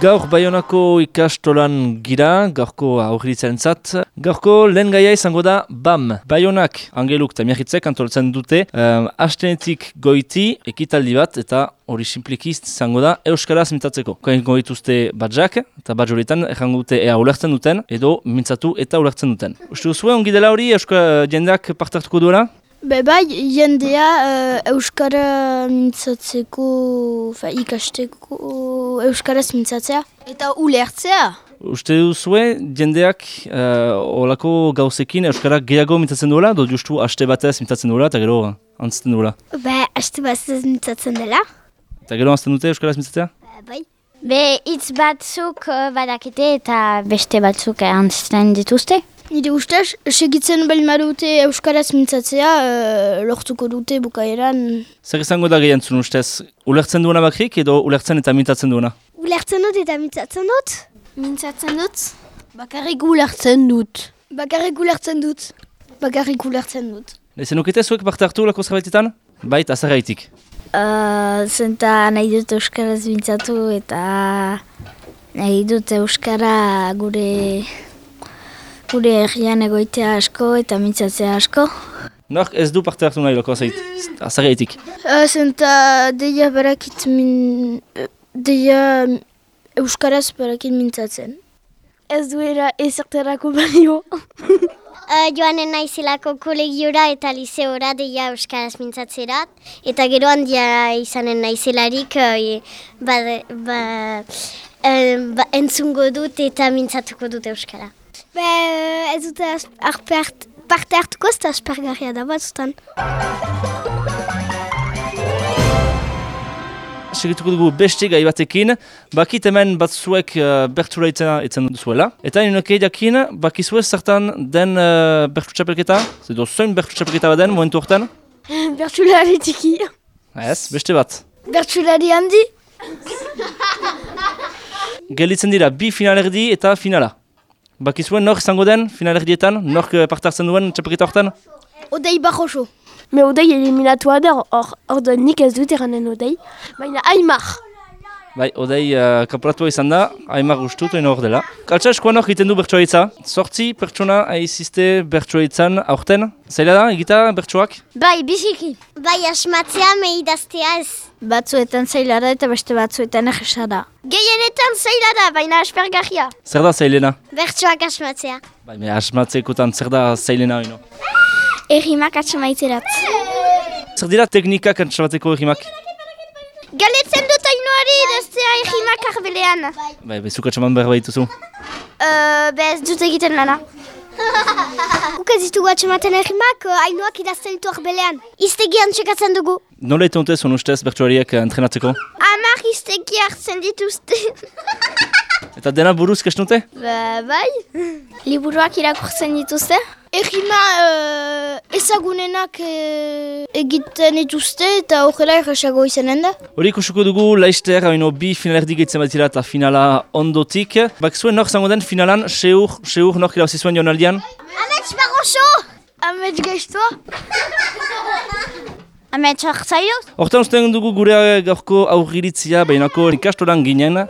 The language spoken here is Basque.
Gaur Bayonako ikastolan gira, gaurko aurritzen zat. Gaurko lehen gaia izango da BAM. Bayonak angeluk eta miahitzek antoltzen dute um, astenetik goiti ekitaldi bat eta hori simplikiz izango da Euskaraz mintzatzeko. Kain goituzte badjak eta badj horietan errango dute ea ulertzen duten edo mintzatu eta ulertzen duten. Uste duzue ongi dela hori Euskara jendeak partartuko duela? Be bai, jendea uh, Euskara mintzatzeko, fa, ikasteko Euskaraz mintzatzea. Eta ulertzea. Uste duzue jendeak uh, olako gauzekin Euskara gehiago mintzatzen duela, do justu haste batez mintzatzen duela eta gero antzten duela. Be, haste batez mintzatzen dela. Eta gero antzten dute Euskaraz mintzatzea? Be, bai. Be, hitz batzuk uh, badakite eta beste batzuk antzten dituzte. Nire ustez, segitzen bali marute Euskaraz mintzatzea, uh, lortuko dute bukaeran. Zer izango da gehiantzun ustez? Ulertzen duena bakrik edo ulertzen eta mintzatzen duena? Ulertzen dut eta mintzatzen dut. Mintzatzen dut? Bakarrik ulertzen dut. Bakarrik ulertzen dut. Bakarrik ulertzen dut. Ezen ukete zuek parte hartu lako zerbaitetan? Bait, azarraitik. Uh, zenta nahi dut Euskaraz mintzatu eta nahi dut Euskara gure gure herrian egoitea asko eta mintzatzea asko. Nork ez du parte hartu nahi lako azarraitik? Uh, zenta deia barakit min... deia Euskaraz barakit mintzatzen. Ez duera ezerterako balio. Uh, joanen naizelako kolegiora eta liseora deia Euskaraz mintzatzerat. Eta gero handia izanen naizelarik uh, ba, ba, uh, ba, entzungo dut eta mintzatuko dut Euskara. Be, ez dute arpert, parte hartuko ez da aspergarria da batzutan. Segituko dugu beste gai batekin, bakit hemen batzuek uh, bertsura itzen, itzen duzuela. Eta nire jakin, bakizue zertan den uh, bertsu txapelketa? Zedo zoin bertsu txapelketa baden momentu hortan? Bertsulari txiki. Ez, beste bat. Bertsulari handi. Gelditzen dira bi finalerdi eta finala. Bakizuen nor izango den finalerdietan, nork uh, parte hartzen duen txapelketa hortan? Odei bajoso. Me odei eliminatua da, hor or, nik ez dut eranen odei, baina Aimar. Bai, odei uh, kapulatua izan da, Aimar guztut hor dela. Kaltsa eskoan hor egiten du bertsoaitza. Sortzi pertsona aizizte bertsoaitzan aurten. Zaila da, egita bertsoak? Bai, bisiki. Bai, asmatzea mehidaztea ez. Batzuetan zaila da eta beste batzuetan egisa da. Gehienetan zaila da, baina aspergarria. Zer da zailena? Bertsoak asmatzea. Bai, me asmatzekotan zer da zailena hino? Errimak atxamaiterat. Zer dira teknikak atxamateko errimak? Galetzen dut ainuari idaztea errimak arbelean. Bai, bezuk atxaman behar behituzu. Uh, bez dut egiten lana. Guk ez ditugu atxamaten errimak, uh, ainuak idazten ditu arbelean. Iztegian txekatzen dugu. Nola etonte zon ustez bertsoariak entrenatzeko? Amar iztegi hartzen dituzte. Eta dena buruz kasnute? ba, bai. Liburuak irakurtzen dituzte? Errima uh, ezagunenak uh, egiten dituzte eta horrela errasago izanen da. Hori ikusuko dugu laister, haino bi finalerdi gehitzen bat eta finala ondotik. Bak zuen nor zango den finalan, seur, seur nor irabazi zuen jonaldian? Amets baroso! Amets gaiztoa! Amets hartzaioz? Hortan usten dugu gure gaurko aurriritzia, bainako ikastolan ginen.